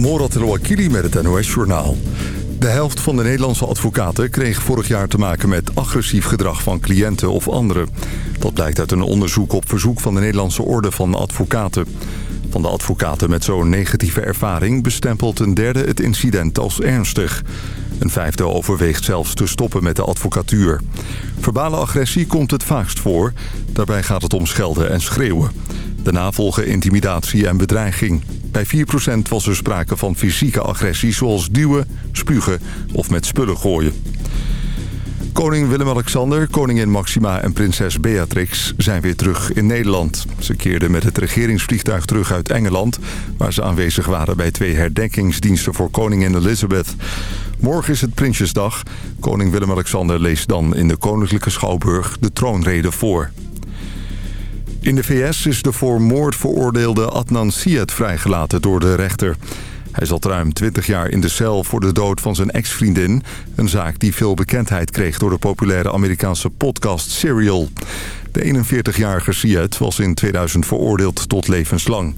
Morat Rouakili met het NOS-journaal. De helft van de Nederlandse advocaten kreeg vorig jaar te maken met agressief gedrag van cliënten of anderen. Dat blijkt uit een onderzoek op verzoek van de Nederlandse Orde van Advocaten. Van de advocaten met zo'n negatieve ervaring bestempelt een derde het incident als ernstig. Een vijfde overweegt zelfs te stoppen met de advocatuur. Verbale agressie komt het vaakst voor. Daarbij gaat het om schelden en schreeuwen. Daarna volgen intimidatie en bedreiging. Bij 4% was er sprake van fysieke agressie zoals duwen, spugen of met spullen gooien. Koning Willem-Alexander, koningin Maxima en prinses Beatrix zijn weer terug in Nederland. Ze keerden met het regeringsvliegtuig terug uit Engeland... waar ze aanwezig waren bij twee herdenkingsdiensten voor koningin Elizabeth. Morgen is het Prinsjesdag. Koning Willem-Alexander leest dan in de Koninklijke Schouwburg de troonrede voor. In de VS is de voor moord veroordeelde Adnan Syed vrijgelaten door de rechter. Hij zat ruim 20 jaar in de cel voor de dood van zijn ex-vriendin. Een zaak die veel bekendheid kreeg door de populaire Amerikaanse podcast Serial. De 41-jarige Syed was in 2000 veroordeeld tot levenslang.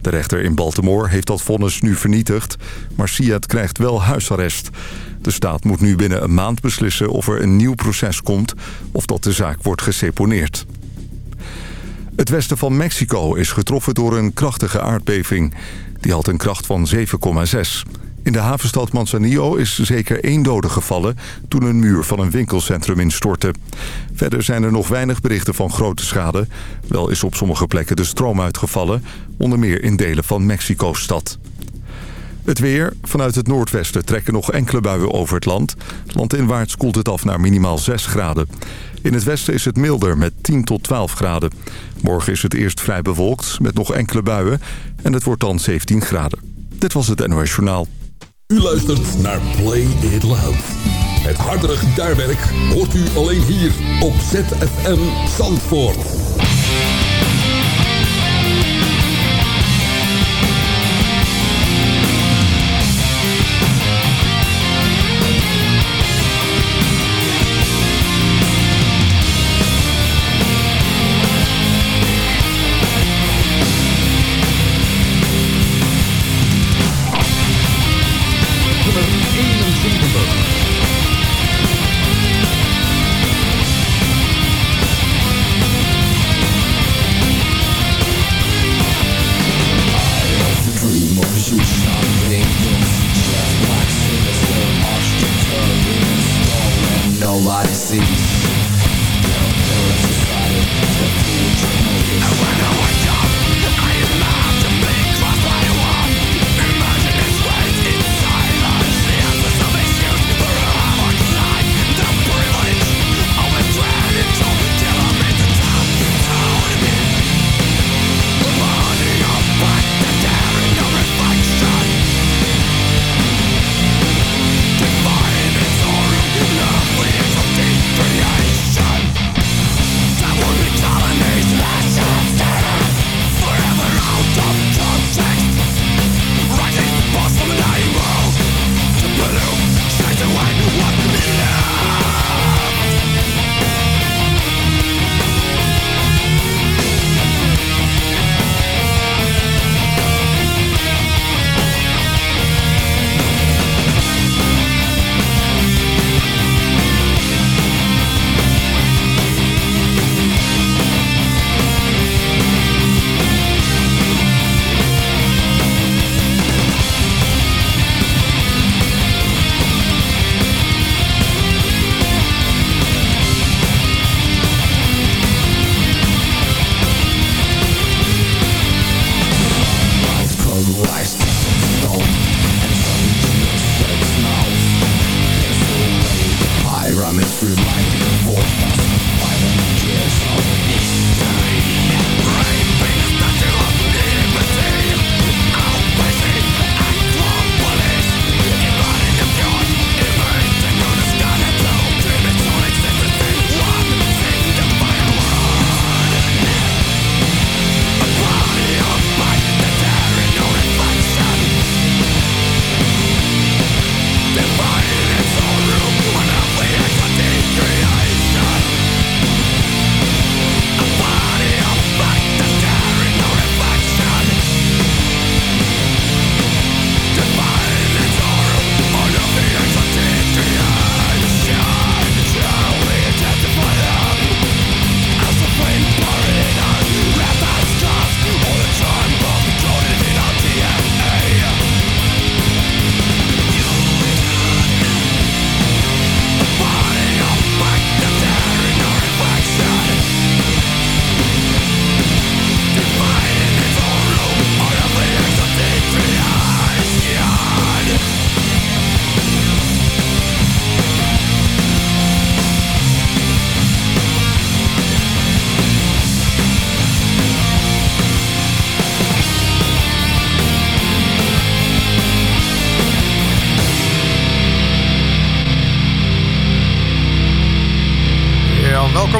De rechter in Baltimore heeft dat vonnis nu vernietigd, maar Syed krijgt wel huisarrest. De staat moet nu binnen een maand beslissen of er een nieuw proces komt of dat de zaak wordt geseponeerd. Het westen van Mexico is getroffen door een krachtige aardbeving. Die had een kracht van 7,6. In de havenstad Manzanillo is zeker één dode gevallen... toen een muur van een winkelcentrum instortte. Verder zijn er nog weinig berichten van grote schade. Wel is op sommige plekken de stroom uitgevallen... onder meer in delen van Mexico-stad. Het weer. Vanuit het noordwesten trekken nog enkele buien over het land. Landinwaarts koelt het af naar minimaal 6 graden. In het westen is het milder met 10 tot 12 graden. Morgen is het eerst vrij bewolkt met nog enkele buien. En het wordt dan 17 graden. Dit was het NOS Journaal. U luistert naar Play It Loud. Het hardere gitaarwerk hoort u alleen hier op ZFM Zandvoort.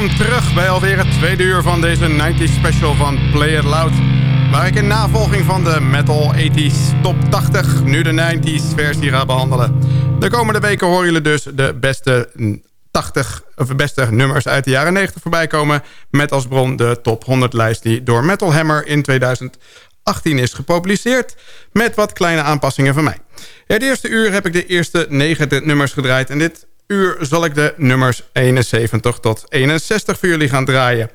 Welkom terug bij alweer het tweede uur van deze 90s special van Play It Loud. Waar ik in navolging van de Metal 80s Top 80 nu de 90s versie ga behandelen. De komende weken horen jullie dus de beste 80 of beste nummers uit de jaren 90 voorbij komen. Met als bron de top 100 lijst die door Metal Hammer in 2018 is gepubliceerd. Met wat kleine aanpassingen van mij. Het eerste uur heb ik de eerste 9 nummers gedraaid. En dit uur zal ik de nummers 71 tot 61 voor jullie gaan draaien.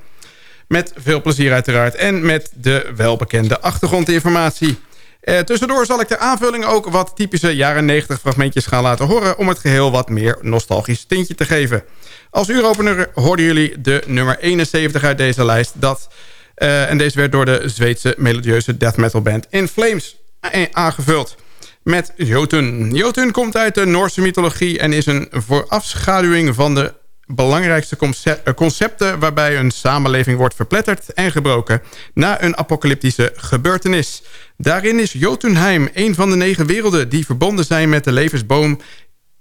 Met veel plezier uiteraard. En met de welbekende achtergrondinformatie. Eh, tussendoor zal ik de aanvulling ook wat typische jaren 90 fragmentjes gaan laten horen... om het geheel wat meer nostalgisch tintje te geven. Als uuropener hoorden jullie de nummer 71 uit deze lijst. Dat, uh, en deze werd door de Zweedse melodieuze death metal band In Flames aangevuld met Jotun. Jotun komt uit de Noorse mythologie en is een voorafschaduwing van de belangrijkste eh, concepten waarbij een samenleving wordt verpletterd en gebroken na een apocalyptische gebeurtenis. Daarin is Jotunheim een van de negen werelden die verbonden zijn met de levensboom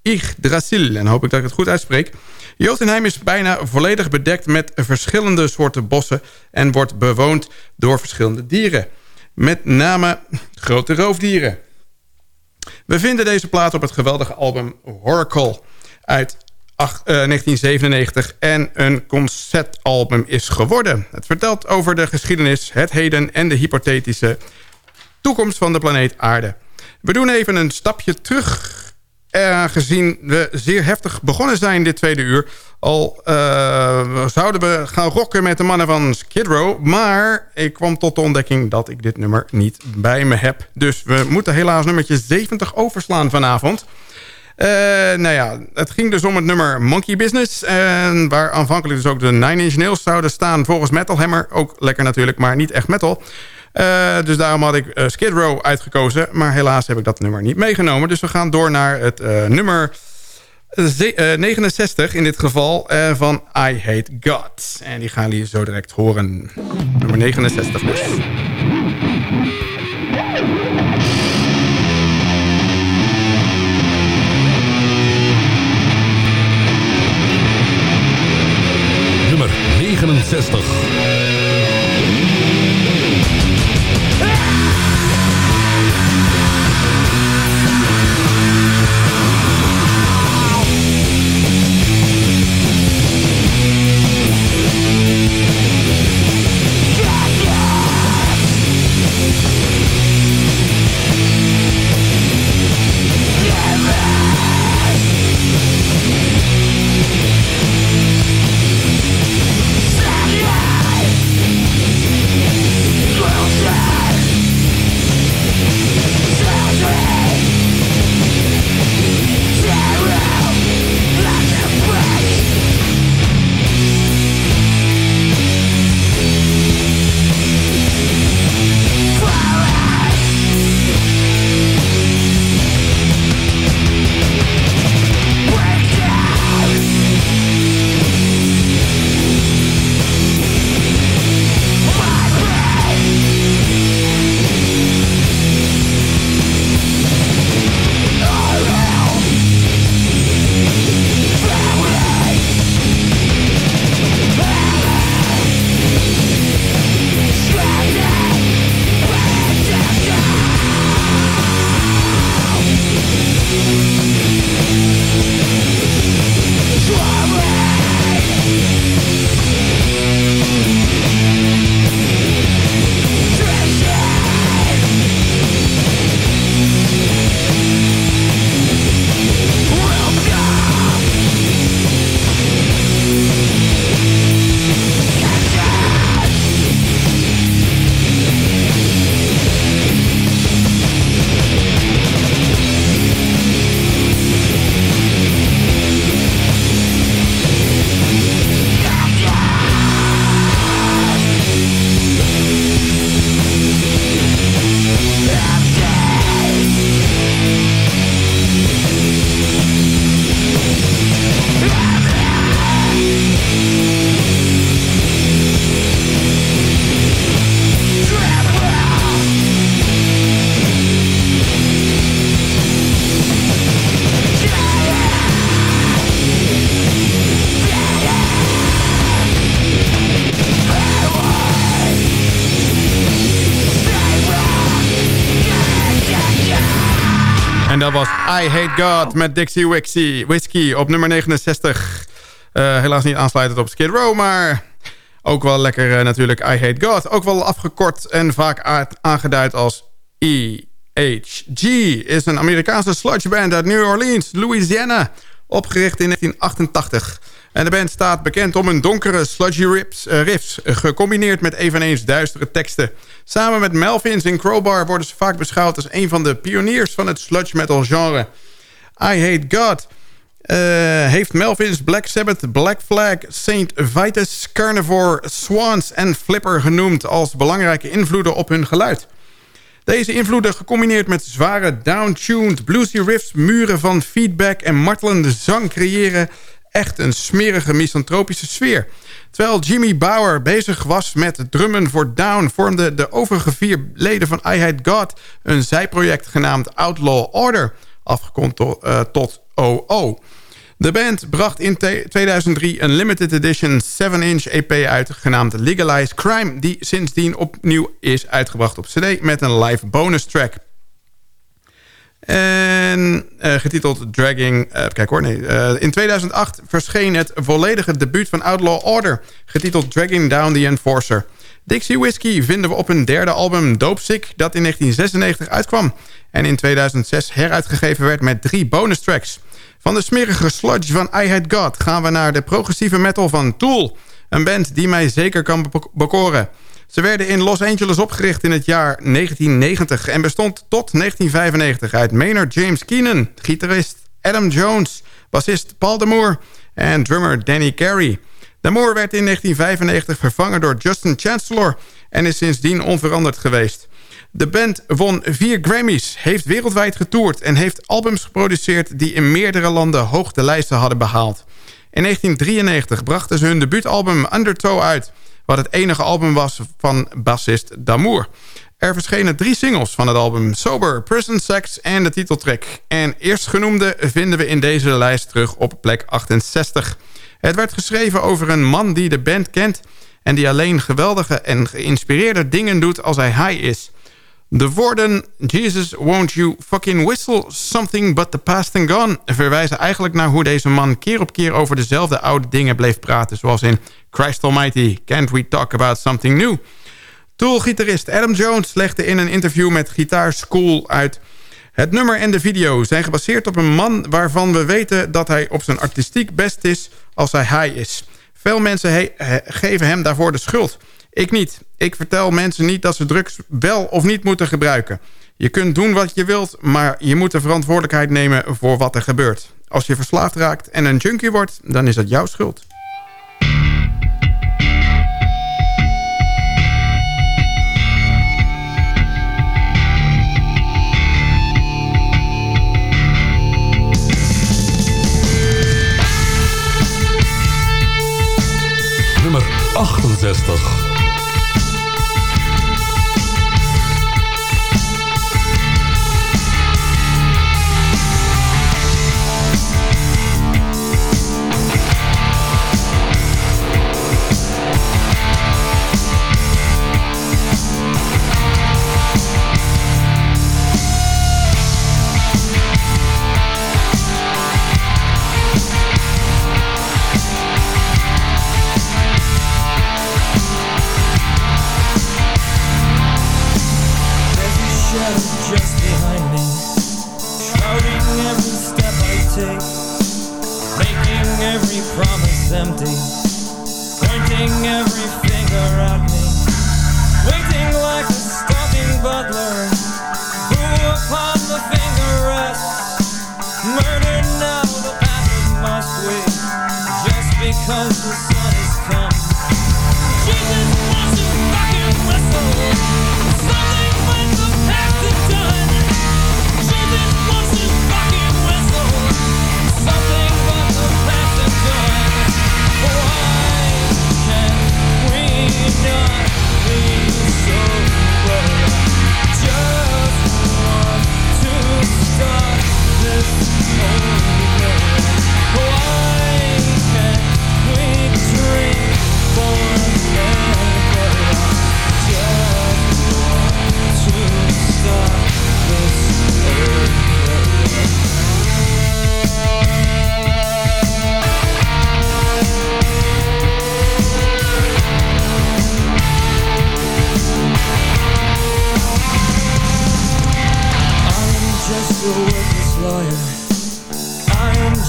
Yggdrasil. En hoop ik dat ik het goed uitspreek. Jotunheim is bijna volledig bedekt met verschillende soorten bossen en wordt bewoond door verschillende dieren. Met name grote roofdieren. We vinden deze plaat op het geweldige album Oracle uit 1997 eh, en een conceptalbum is geworden. Het vertelt over de geschiedenis, het heden en de hypothetische toekomst van de planeet Aarde. We doen even een stapje terug, gezien we zeer heftig begonnen zijn dit tweede uur. Al uh, zouden we gaan rocken met de mannen van Skid Row. Maar ik kwam tot de ontdekking dat ik dit nummer niet bij me heb. Dus we moeten helaas nummertje 70 overslaan vanavond. Uh, nou ja, het ging dus om het nummer Monkey Business. En waar aanvankelijk dus ook de Nine Inch Nails zouden staan. Volgens Metal Hammer. Ook lekker natuurlijk, maar niet echt metal. Uh, dus daarom had ik uh, Skid Row uitgekozen. Maar helaas heb ik dat nummer niet meegenomen. Dus we gaan door naar het nummer 69 in dit geval van I Hate God. En die gaan jullie zo direct horen. Nummer 69 dus. Nummer 69. I Hate God met Dixie Wixie, Whiskey op nummer 69. Uh, helaas niet aansluitend op Skid Row, maar ook wel lekker uh, natuurlijk I Hate God. Ook wel afgekort en vaak aangeduid als EHG. Is een Amerikaanse sludge band uit New Orleans, Louisiana. Opgericht in 1988. En de band staat bekend om hun donkere sludgy riffs, uh, riffs... gecombineerd met eveneens duistere teksten. Samen met Melvins en Crowbar worden ze vaak beschouwd... als een van de pioniers van het sludge metal genre. I Hate God... Uh, heeft Melvins Black Sabbath, Black Flag, Saint Vitus, Carnivore, Swans en Flipper genoemd... als belangrijke invloeden op hun geluid. Deze invloeden gecombineerd met zware downtuned bluesy riffs... muren van feedback en martelende zang creëren echt een smerige misantropische sfeer. Terwijl Jimmy Bauer bezig was met drummen voor Down... vormden de overige vier leden van I God... een zijproject genaamd Outlaw Order, afgekond uh, tot OO. De band bracht in 2003 een limited edition 7-inch EP uit... genaamd Legalize Crime... die sindsdien opnieuw is uitgebracht op cd... met een live bonus track. En uh, getiteld Dragging... Uh, kijk hoor, nee. Uh, in 2008 verscheen het volledige debuut van Outlaw Order... getiteld Dragging Down the Enforcer. Dixie Whiskey vinden we op hun derde album Dope Sick... dat in 1996 uitkwam... en in 2006 heruitgegeven werd met drie bonus tracks. Van de smerige sludge van I Hate God... gaan we naar de progressieve metal van Tool... een band die mij zeker kan bekoren... Ze werden in Los Angeles opgericht in het jaar 1990... en bestond tot 1995 uit Maynard James Keenan... gitarist Adam Jones, bassist Paul de Moore en drummer Danny Carey. De Moore werd in 1995 vervangen door Justin Chancellor... en is sindsdien onveranderd geweest. De band won vier Grammys, heeft wereldwijd getoerd... en heeft albums geproduceerd die in meerdere landen hoog de lijsten hadden behaald. In 1993 brachten ze hun debuutalbum Undertow uit wat het enige album was van bassist Damour. Er verschenen drie singles van het album Sober, Prison Sex en de titeltrack. En eerstgenoemde vinden we in deze lijst terug op plek 68. Het werd geschreven over een man die de band kent... en die alleen geweldige en geïnspireerde dingen doet als hij high is... De woorden Jesus won't you fucking whistle something but the past and gone... verwijzen eigenlijk naar hoe deze man keer op keer over dezelfde oude dingen bleef praten... zoals in Christ Almighty, can't we talk about something new? Tool-gitarist Adam Jones legde in een interview met Guitar School uit... Het nummer en de video zijn gebaseerd op een man waarvan we weten dat hij op zijn artistiek best is als hij high is. Veel mensen geven hem daarvoor de schuld. Ik niet. Ik vertel mensen niet dat ze drugs wel of niet moeten gebruiken. Je kunt doen wat je wilt, maar je moet de verantwoordelijkheid nemen voor wat er gebeurt. Als je verslaafd raakt en een junkie wordt, dan is dat jouw schuld. Nummer 68 behind me. Shrouding every step I take. Making every promise empty. Pointing every finger at me. Waiting like a stalking butler. Who upon the finger rests. Murder now the path must wait Just because the sun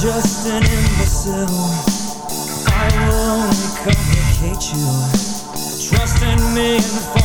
just an imbecile. I will only complicate you. Trust in me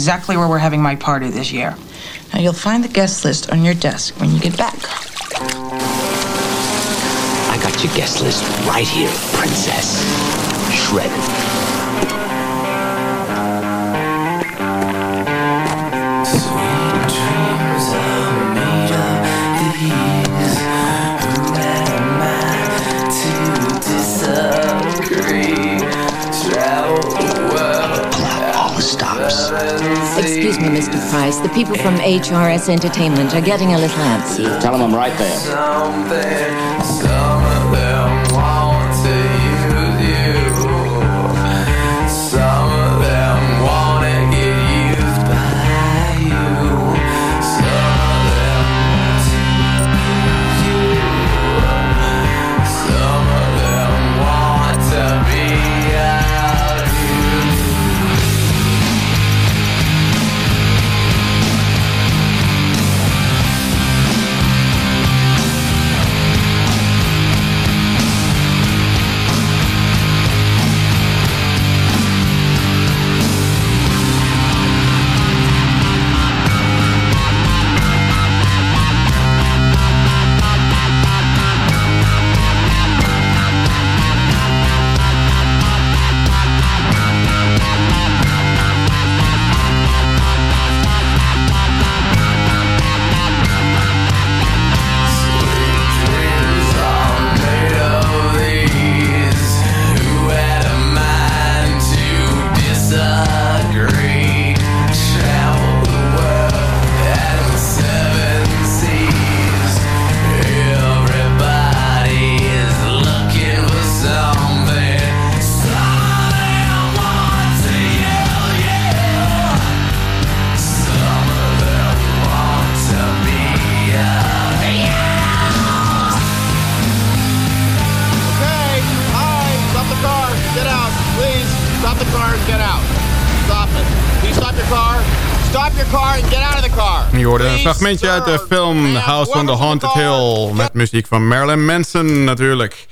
exactly where we're having my party this year. Now, you'll find the guest list on your desk when you get back. I got your guest list right here, princess. Shredded. The people from HRS Entertainment are getting a little antsy. Tell them I'm right there. Fragmentje uit de film House on the Haunted Hill... met muziek van Marilyn Manson natuurlijk.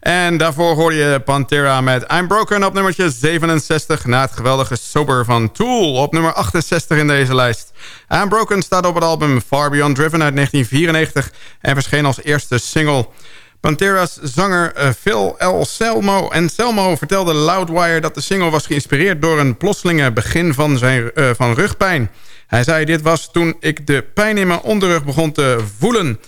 En daarvoor hoor je Pantera met I'm Broken op nummertje 67... na het geweldige Sober van Tool op nummer 68 in deze lijst. I'm Broken staat op het album Far Beyond Driven uit 1994... en verscheen als eerste single... Pantera's zanger eh, Phil L. Selmo en Selmo vertelde Loudwire dat de single was geïnspireerd door een plotselinge begin van, zijn, uh, van rugpijn. Hij zei, dit was toen ik de pijn in mijn onderrug begon te voelen.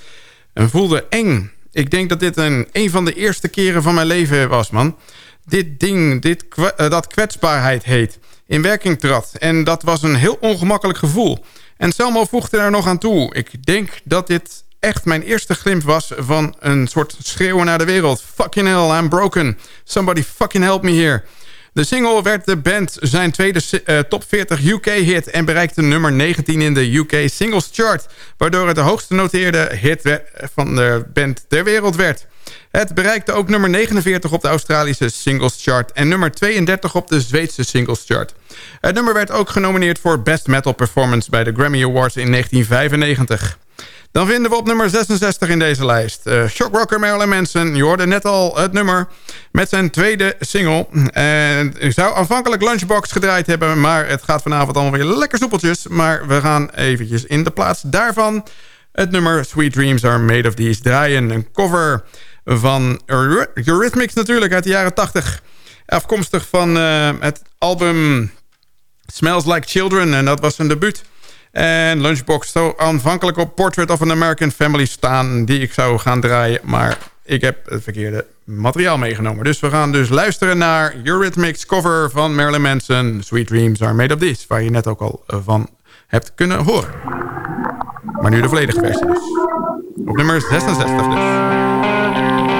En voelde eng. Ik denk dat dit een, een van de eerste keren van mijn leven was, man. Dit ding, dit, eh, dat kwetsbaarheid heet, in werking trad. En dat was een heel ongemakkelijk gevoel. En Selmo voegde er nog aan toe. Ik denk dat dit echt mijn eerste glimp was van een soort schreeuwen naar de wereld. Fucking hell, I'm broken. Somebody fucking help me here. De single werd de band zijn tweede uh, top 40 UK-hit... en bereikte nummer 19 in de UK Singles Chart... waardoor het de hoogste noteerde hit van de band ter wereld werd. Het bereikte ook nummer 49 op de Australische Singles Chart... en nummer 32 op de Zweedse Singles Chart. Het nummer werd ook genomineerd voor Best Metal Performance... bij de Grammy Awards in 1995. Dan vinden we op nummer 66 in deze lijst. Uh, Shockrocker Marilyn Manson. Je hoorde net al het nummer met zijn tweede single. En ik zou aanvankelijk Lunchbox gedraaid hebben... maar het gaat vanavond allemaal weer lekker soepeltjes. Maar we gaan eventjes in de plaats daarvan... het nummer Sweet Dreams Are Made of These draaien. Een cover van Eurythmics natuurlijk uit de jaren 80. Afkomstig van uh, het album Smells Like Children. En dat was een debuut. En Lunchbox zou aanvankelijk op Portrait of an American Family staan... die ik zou gaan draaien, maar ik heb het verkeerde materiaal meegenomen. Dus we gaan dus luisteren naar Eurythmics cover van Marilyn Manson... Sweet Dreams Are Made of This, waar je net ook al van hebt kunnen horen. Maar nu de volledige versie dus. Op nummer 66 dus.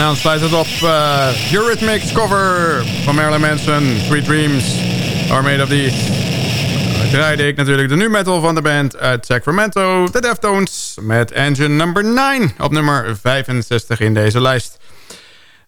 Dan sluit het op uh, Eurythmics cover van Marilyn Manson. Sweet Dreams are made of these. Draaide ik natuurlijk de nu metal van de band uit Sacramento. De Deftones met Engine number 9 op nummer 65 in deze lijst.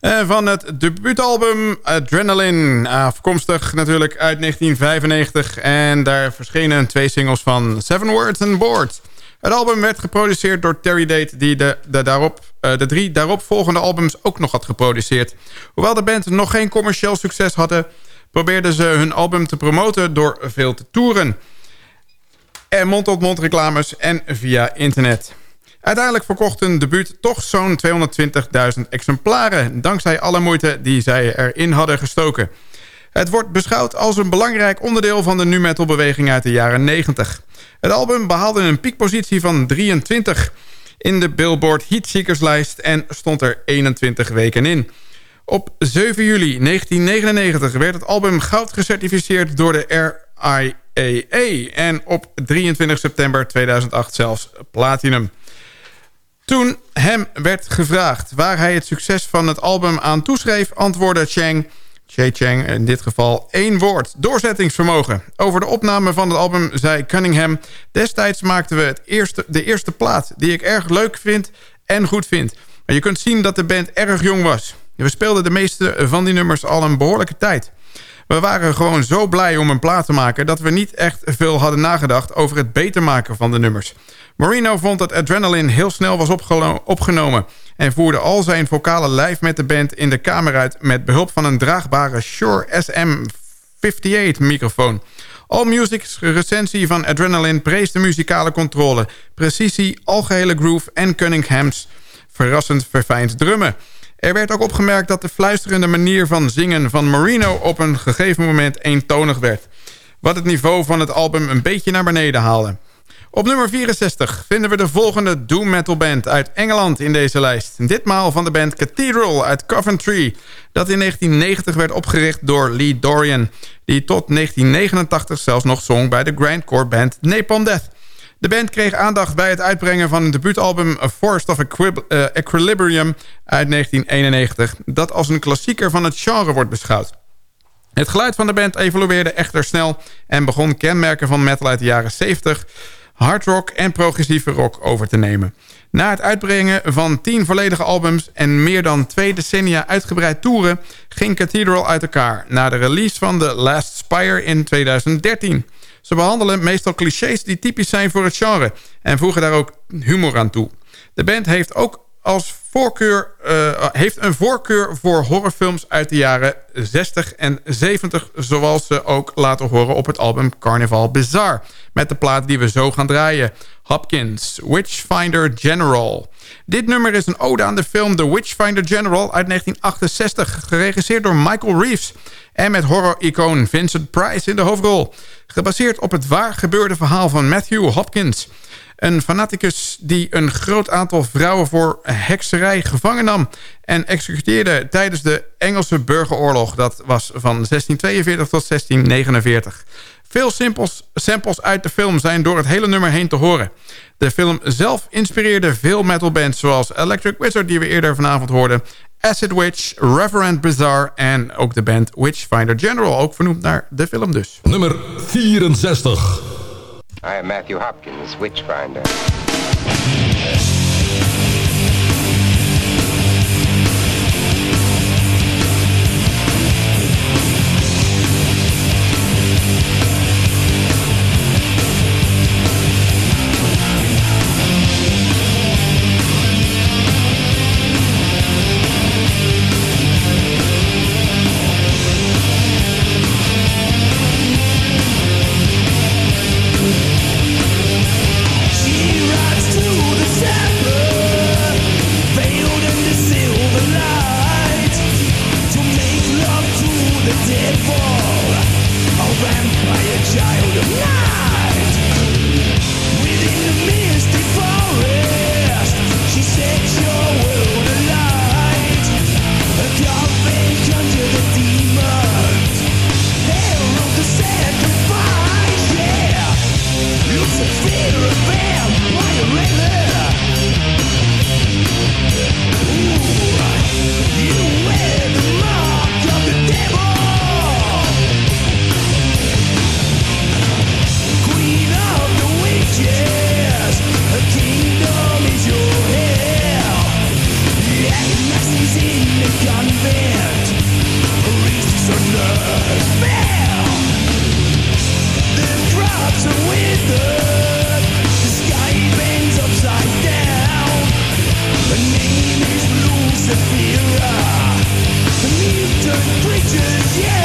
Uh, van het debuutalbum Adrenaline. Afkomstig natuurlijk uit 1995. En daar verschenen twee singles van Seven Words and Boards. Het album werd geproduceerd door Terry Date... die de, daarop, de drie daaropvolgende albums ook nog had geproduceerd. Hoewel de band nog geen commercieel succes hadden... probeerden ze hun album te promoten door veel te toeren. En mond-tot-mond -mond reclames en via internet. Uiteindelijk verkocht hun debuut toch zo'n 220.000 exemplaren... dankzij alle moeite die zij erin hadden gestoken... Het wordt beschouwd als een belangrijk onderdeel van de nu metal beweging uit de jaren 90. Het album behaalde een piekpositie van 23 in de Billboard Heatseekers-lijst en stond er 21 weken in. Op 7 juli 1999 werd het album goud gecertificeerd door de RIAA... en op 23 september 2008 zelfs platinum. Toen hem werd gevraagd waar hij het succes van het album aan toeschreef... antwoordde Chang Che in dit geval één woord. Doorzettingsvermogen. Over de opname van het album zei Cunningham... destijds maakten we het eerste, de eerste plaat die ik erg leuk vind en goed vind. Maar je kunt zien dat de band erg jong was. We speelden de meeste van die nummers al een behoorlijke tijd. We waren gewoon zo blij om een plaat te maken... dat we niet echt veel hadden nagedacht over het beter maken van de nummers. Marino vond dat Adrenaline heel snel was opgenomen... en voerde al zijn vocale lijf met de band in de kamer uit... met behulp van een draagbare Shure SM58-microfoon. Allmusic's recensie van Adrenaline prees de muzikale controle... precisie, algehele groove en Cunningham's verrassend verfijnd drummen. Er werd ook opgemerkt dat de fluisterende manier van zingen van Marino... op een gegeven moment eentonig werd. Wat het niveau van het album een beetje naar beneden haalde. Op nummer 64 vinden we de volgende doom metal band uit Engeland in deze lijst. Ditmaal van de band Cathedral uit Coventry. Dat in 1990 werd opgericht door Lee Dorian. Die tot 1989 zelfs nog zong bij de grindcore band Napalm Death. De band kreeg aandacht bij het uitbrengen van een debuutalbum A Forest of eh, Equilibrium uit 1991. Dat als een klassieker van het genre wordt beschouwd. Het geluid van de band evolueerde echter snel en begon kenmerken van metal uit de jaren 70 hardrock en progressieve rock over te nemen. Na het uitbrengen van tien volledige albums en meer dan twee decennia uitgebreid toeren... ging Cathedral uit elkaar na de release van The Last Spire in 2013. Ze behandelen meestal clichés die typisch zijn voor het genre... en voegen daar ook humor aan toe. De band heeft ook als voorkeur, uh, heeft een voorkeur voor horrorfilms uit de jaren 60 en 70... zoals ze ook laten horen op het album Carnival Bizarre... met de plaat die we zo gaan draaien. Hopkins, Witchfinder General. Dit nummer is een ode aan de film The Witchfinder General uit 1968... geregisseerd door Michael Reeves... en met horror-icoon Vincent Price in de hoofdrol. Gebaseerd op het waar gebeurde verhaal van Matthew Hopkins... Een fanaticus die een groot aantal vrouwen voor hekserij gevangen nam... en executeerde tijdens de Engelse burgeroorlog. Dat was van 1642 tot 1649. Veel simples, samples uit de film zijn door het hele nummer heen te horen. De film zelf inspireerde veel metalbands zoals Electric Wizard... die we eerder vanavond hoorden... Acid Witch, Reverend Bizarre en ook de band Witchfinder General. Ook vernoemd naar de film dus. Nummer 64. I am Matthew Hopkins, Witchfinder. Yeah.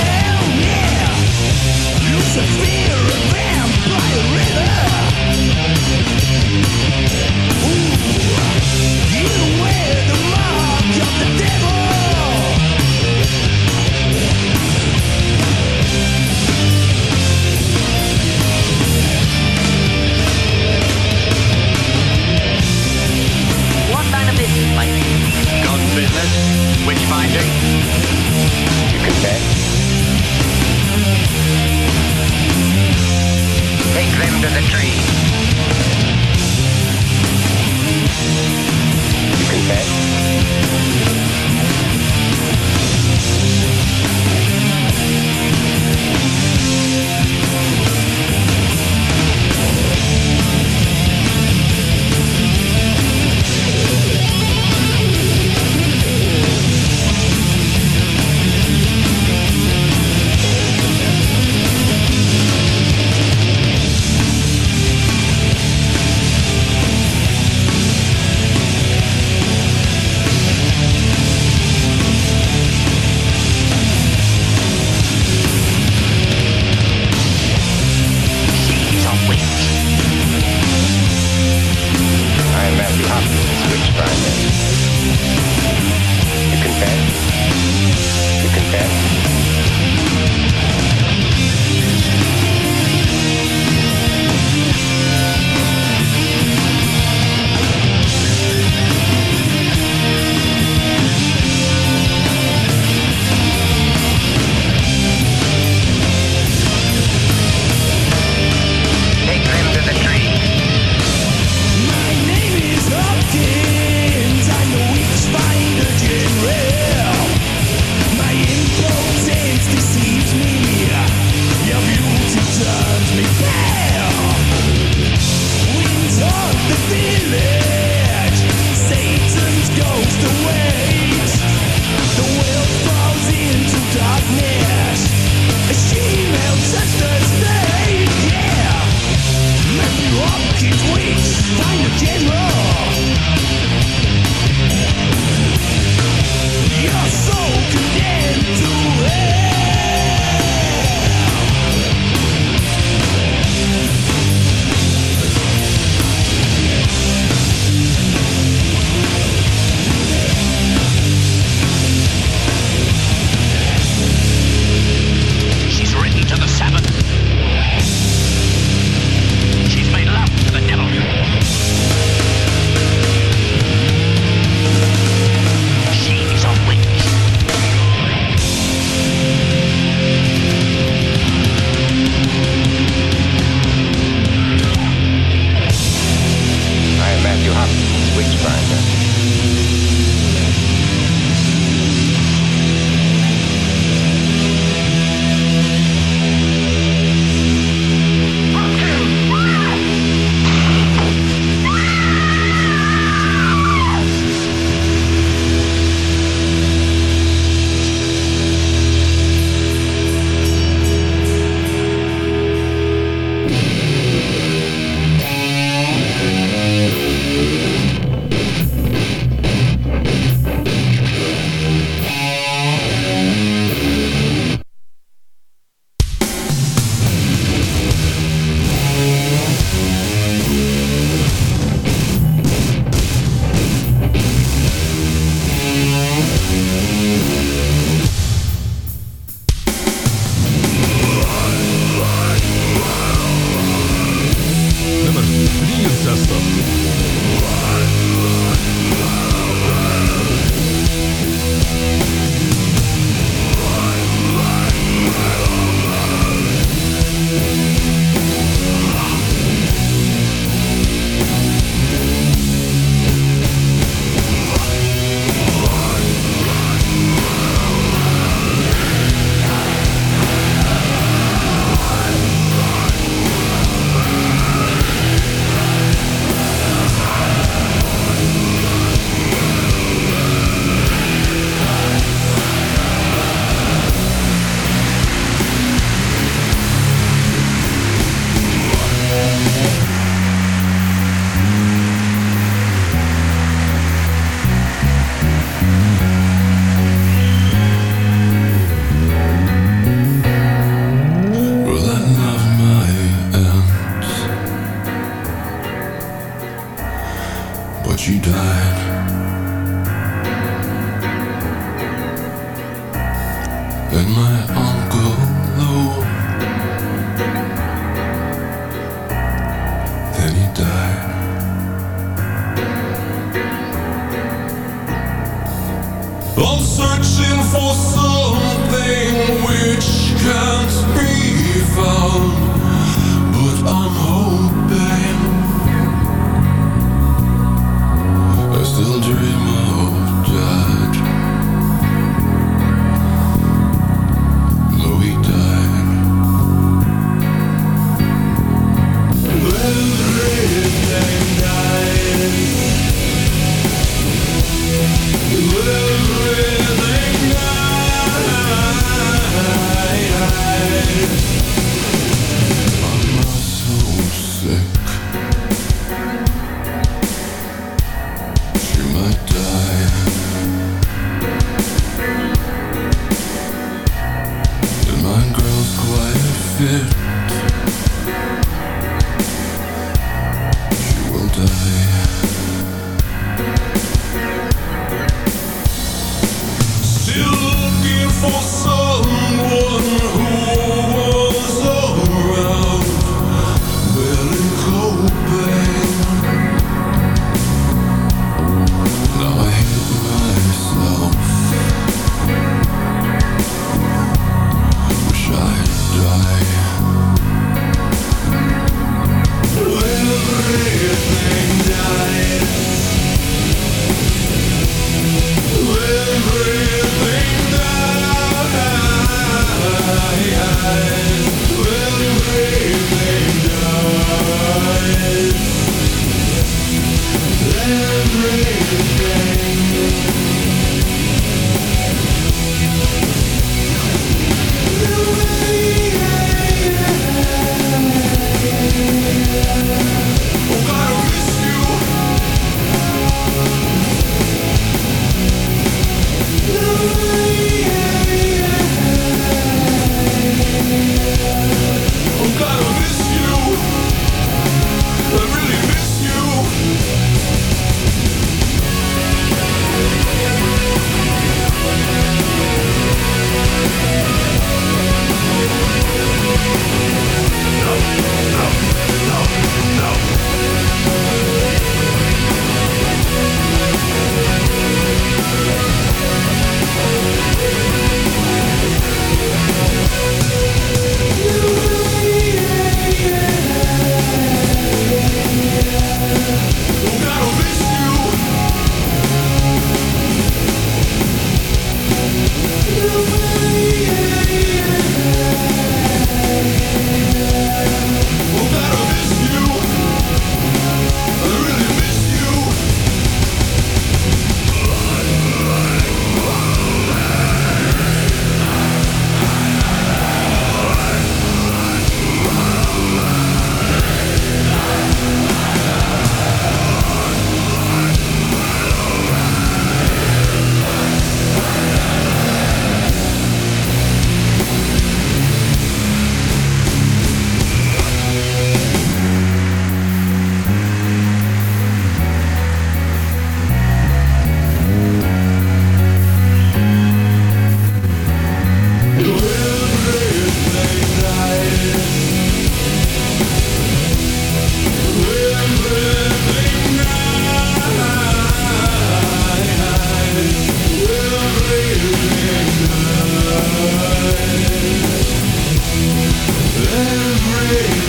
every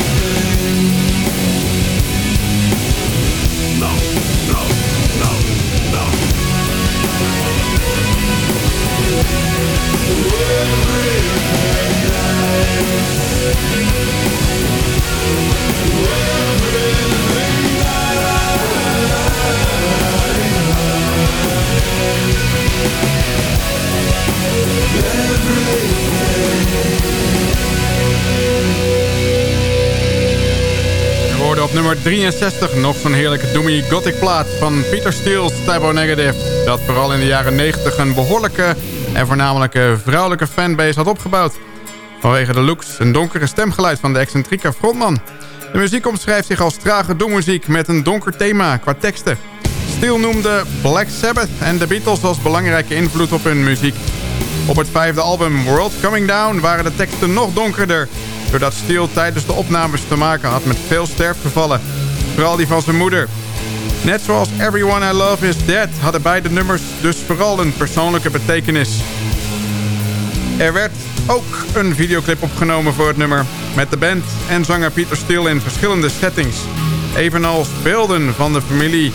1963 nog zo'n heerlijke doomy gothic plaat van Peter Steele's Typo Negative. Dat vooral in de jaren 90 een behoorlijke en voornamelijk vrouwelijke fanbase had opgebouwd. Vanwege de looks en donkere stemgeluid van de excentrieke frontman. De muziek omschrijft zich als trage doemmuziek met een donker thema qua teksten. Steele noemde Black Sabbath en de Beatles als belangrijke invloed op hun muziek. Op het vijfde album World Coming Down waren de teksten nog donkerder... doordat Steele tijdens de opnames te maken had met veel sterfgevallen... Vooral die van zijn moeder. Net zoals Everyone I Love Is Dead hadden beide nummers dus vooral een persoonlijke betekenis. Er werd ook een videoclip opgenomen voor het nummer... met de band en zanger Peter Steele in verschillende settings. Evenals beelden van de familie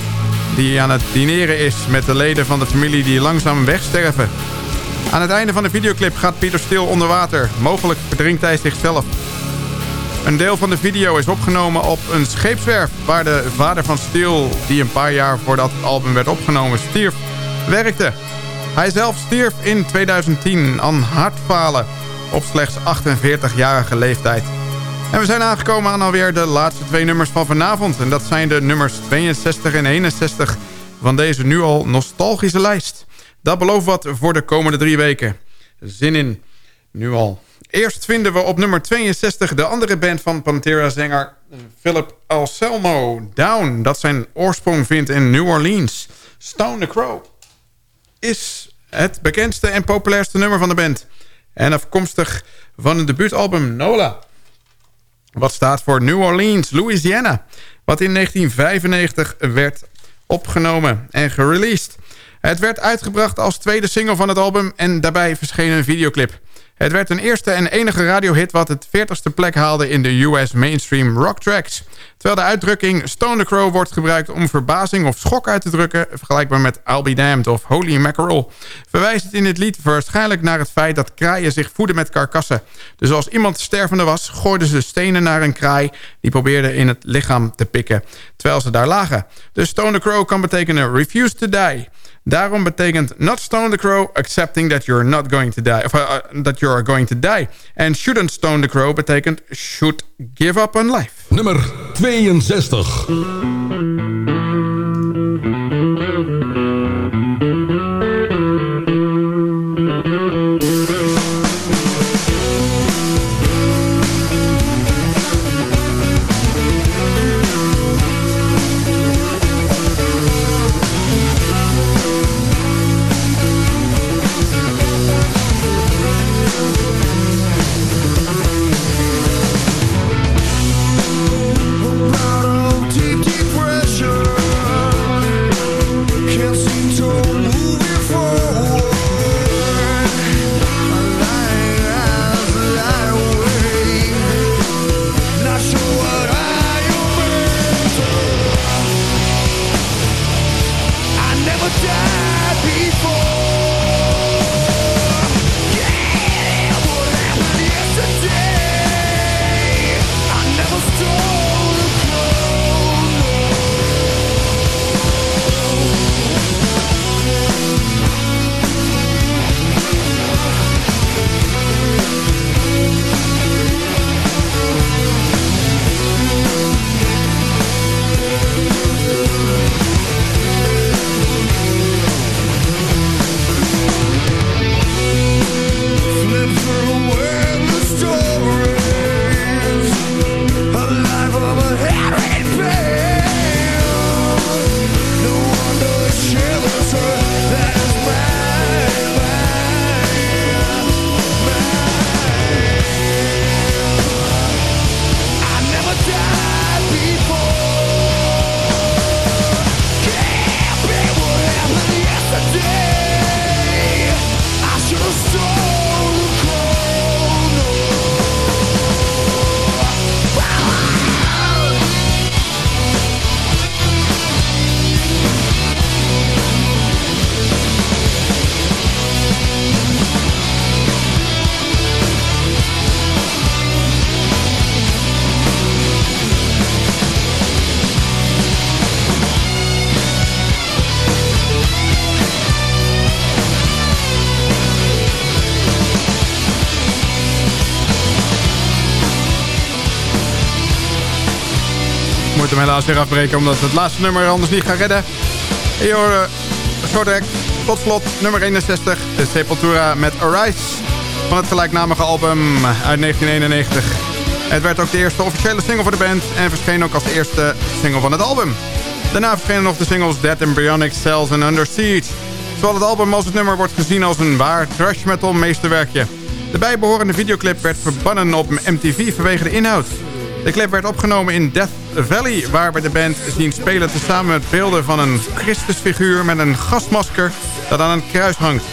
die aan het dineren is... met de leden van de familie die langzaam wegsterven. Aan het einde van de videoclip gaat Peter Steele onder water. Mogelijk verdrinkt hij zichzelf. Een deel van de video is opgenomen op een scheepswerf... waar de vader van Steele, die een paar jaar voordat het album werd opgenomen, stierf, werkte. Hij zelf stierf in 2010 aan hartfalen op slechts 48-jarige leeftijd. En we zijn aangekomen aan alweer de laatste twee nummers van vanavond. En dat zijn de nummers 62 en 61 van deze nu al nostalgische lijst. Dat belooft wat voor de komende drie weken. Zin in, nu al. Eerst vinden we op nummer 62 de andere band van Pantera-zanger Philip Anselmo. Down, dat zijn oorsprong vindt in New Orleans. Stone the Crow is het bekendste en populairste nummer van de band. En afkomstig van een debuutalbum Nola. Wat staat voor New Orleans, Louisiana. Wat in 1995 werd opgenomen en gereleased. Het werd uitgebracht als tweede single van het album... en daarbij verscheen een videoclip. Het werd een eerste en enige radiohit wat het 40ste plek haalde in de US mainstream rock tracks. Terwijl de uitdrukking Stone the Crow wordt gebruikt om verbazing of schok uit te drukken... vergelijkbaar met I'll Be Damned of Holy Mackerel... verwijst het in dit lied waarschijnlijk naar het feit dat kraaien zich voeden met karkassen. Dus als iemand stervende was, gooiden ze stenen naar een kraai... die probeerde in het lichaam te pikken, terwijl ze daar lagen. Dus Stone the Crow kan betekenen refuse to die... Daarom betekent not stone the crow accepting that you're not going to die. Of uh, that you're going to die. En shouldn't stone the crow betekent should give up on life. Nummer 62. Helaas weer afbreken... omdat het laatste nummer anders niet gaat redden. En je hoorde Shortek, tot slot nummer 61... de Sepultura met Arise... van het gelijknamige album uit 1991. Het werd ook de eerste officiële single voor de band... en verscheen ook als de eerste single van het album. Daarna verschenen nog de singles Dead Embryonic Cells en Under Siege. Zowel het album als het nummer wordt gezien als een waar thrash metal meesterwerkje. De bijbehorende videoclip werd verbannen op MTV vanwege de inhoud. De clip werd opgenomen in Death Valley, waar we de band zien spelen tezamen met beelden van een Christusfiguur met een gasmasker dat aan een kruis hangt.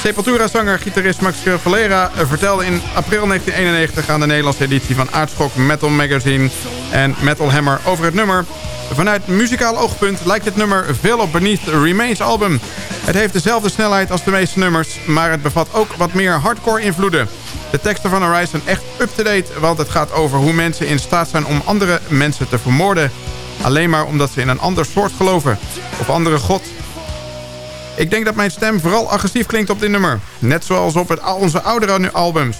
Sepultura-zanger, gitarist Max Valera vertelde in april 1991 aan de Nederlandse editie van Aardschok Metal Magazine en Metal Hammer over het nummer. Vanuit muzikaal oogpunt lijkt het nummer veel op Beneath Remains album. Het heeft dezelfde snelheid als de meeste nummers, maar het bevat ook wat meer hardcore invloeden. De teksten van Arise zijn echt up-to-date, want het gaat over hoe mensen in staat zijn om andere mensen te vermoorden. Alleen maar omdat ze in een ander soort geloven, of andere god. Ik denk dat mijn stem vooral agressief klinkt op dit nummer. Net zoals op het, onze oudere albums.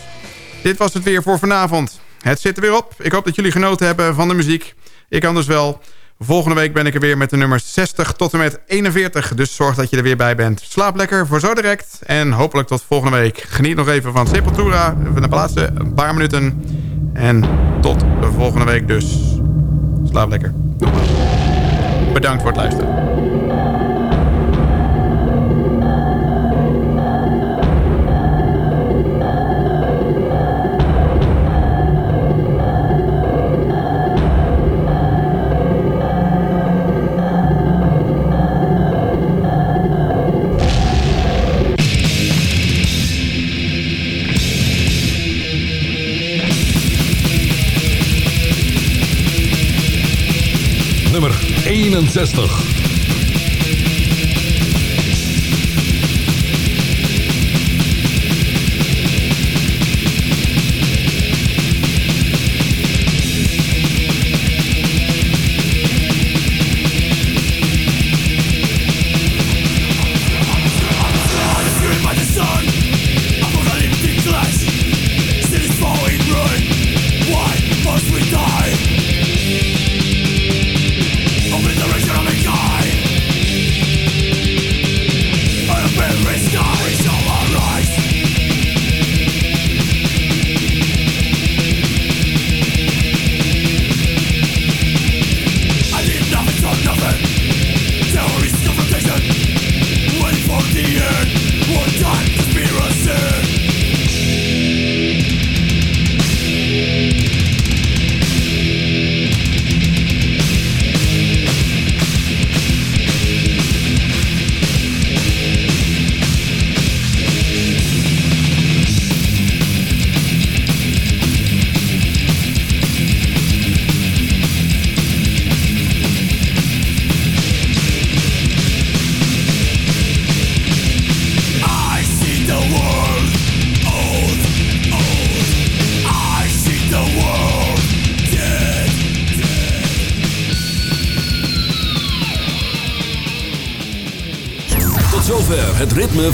Dit was het weer voor vanavond. Het zit er weer op. Ik hoop dat jullie genoten hebben van de muziek. Ik anders wel. Volgende week ben ik er weer met de nummers 60 tot en met 41. Dus zorg dat je er weer bij bent. Slaap lekker voor zo direct. En hopelijk tot volgende week. Geniet nog even van Sepultura. Van de plaatsen een paar minuten. En tot de volgende week dus. Slaap lekker. Bedankt voor het luisteren. Nummer 61.